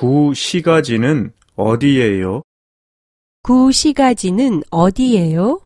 구시가지는 어디예요? 구시가지는 어디예요?